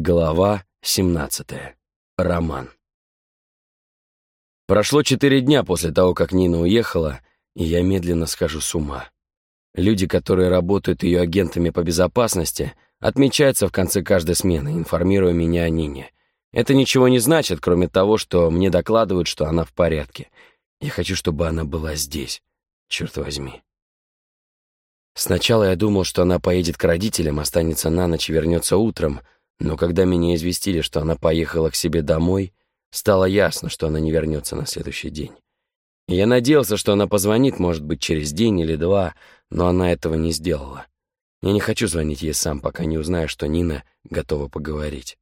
Глава 17. Роман. Прошло четыре дня после того, как Нина уехала, и я медленно схожу с ума. Люди, которые работают ее агентами по безопасности, отмечаются в конце каждой смены, информируя меня о Нине. Это ничего не значит, кроме того, что мне докладывают, что она в порядке. Я хочу, чтобы она была здесь, черт возьми. Сначала я думал, что она поедет к родителям, останется на ночь и вернется утром — но когда меня известили, что она поехала к себе домой, стало ясно, что она не вернется на следующий день. Я надеялся, что она позвонит, может быть, через день или два, но она этого не сделала. Я не хочу звонить ей сам, пока не узнаю, что Нина готова поговорить.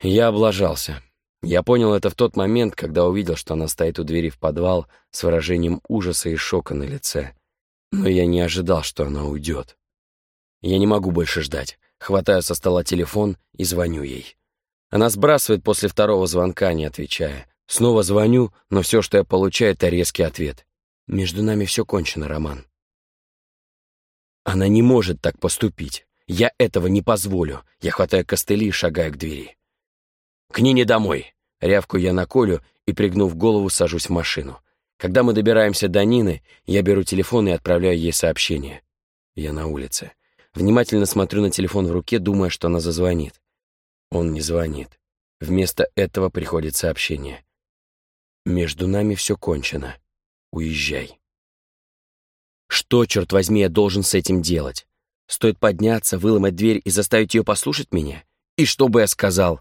Я облажался. Я понял это в тот момент, когда увидел, что она стоит у двери в подвал с выражением ужаса и шока на лице. Но я не ожидал, что она уйдет. Я не могу больше ждать. Хватаю со стола телефон и звоню ей. Она сбрасывает после второго звонка, не отвечая. Снова звоню, но все, что я получаю, это резкий ответ. Между нами все кончено, Роман. Она не может так поступить. Я этого не позволю. Я хватаю костыли и шагаю к двери. К Нине домой. Рявку я на Колю и, пригнув голову, сажусь в машину. Когда мы добираемся до Нины, я беру телефон и отправляю ей сообщение. Я на улице. Внимательно смотрю на телефон в руке, думая, что она зазвонит. Он не звонит. Вместо этого приходит сообщение. «Между нами все кончено. Уезжай». Что, черт возьми, я должен с этим делать? Стоит подняться, выломать дверь и заставить ее послушать меня? И что бы я сказал?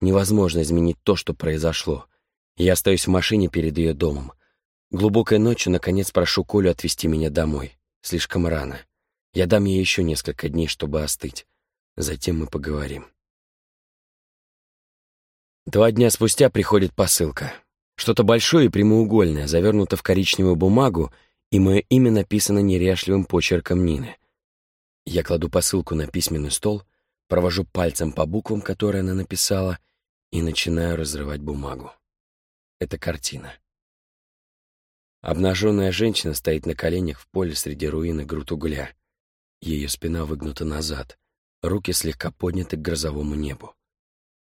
Невозможно изменить то, что произошло. Я остаюсь в машине перед ее домом. Глубокой ночью, наконец, прошу Колю отвезти меня домой. Слишком рано. Я дам ей еще несколько дней, чтобы остыть. Затем мы поговорим. Два дня спустя приходит посылка. Что-то большое и прямоугольное, завернуто в коричневую бумагу, и мое имя написано неряшливым почерком Нины. Я кладу посылку на письменный стол, провожу пальцем по буквам, которые она написала, и начинаю разрывать бумагу. Это картина. Обнаженная женщина стоит на коленях в поле среди руин и груд угля. Ее спина выгнута назад, руки слегка подняты к грозовому небу.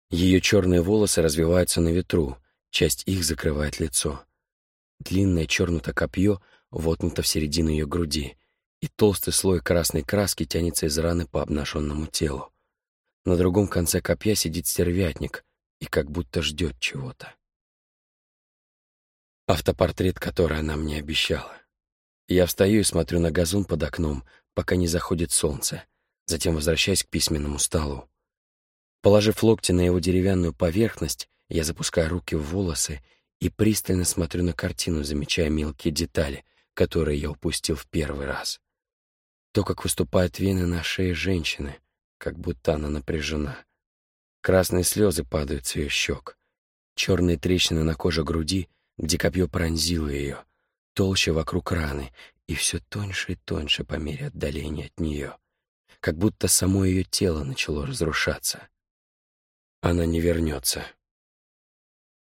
Ее черные волосы развиваются на ветру, часть их закрывает лицо. Длинное чернуто копье воткнуто в середину ее груди, и толстый слой красной краски тянется из раны по обнаженному телу. На другом конце копья сидит стервятник и как будто ждет чего-то. Автопортрет, который она мне обещала. Я встаю и смотрю на газон под окном, пока не заходит солнце, затем возвращаясь к письменному столу. Положив локти на его деревянную поверхность, я запускаю руки в волосы и пристально смотрю на картину, замечая мелкие детали, которые я упустил в первый раз. То, как выступают вены на шее женщины, как будто она напряжена. Красные слезы падают с ее щек. Черные трещины на коже груди, где копье пронзило ее, толще вокруг раны и все тоньше и тоньше по мере отдаления от нее, как будто само ее тело начало разрушаться. Она не вернется.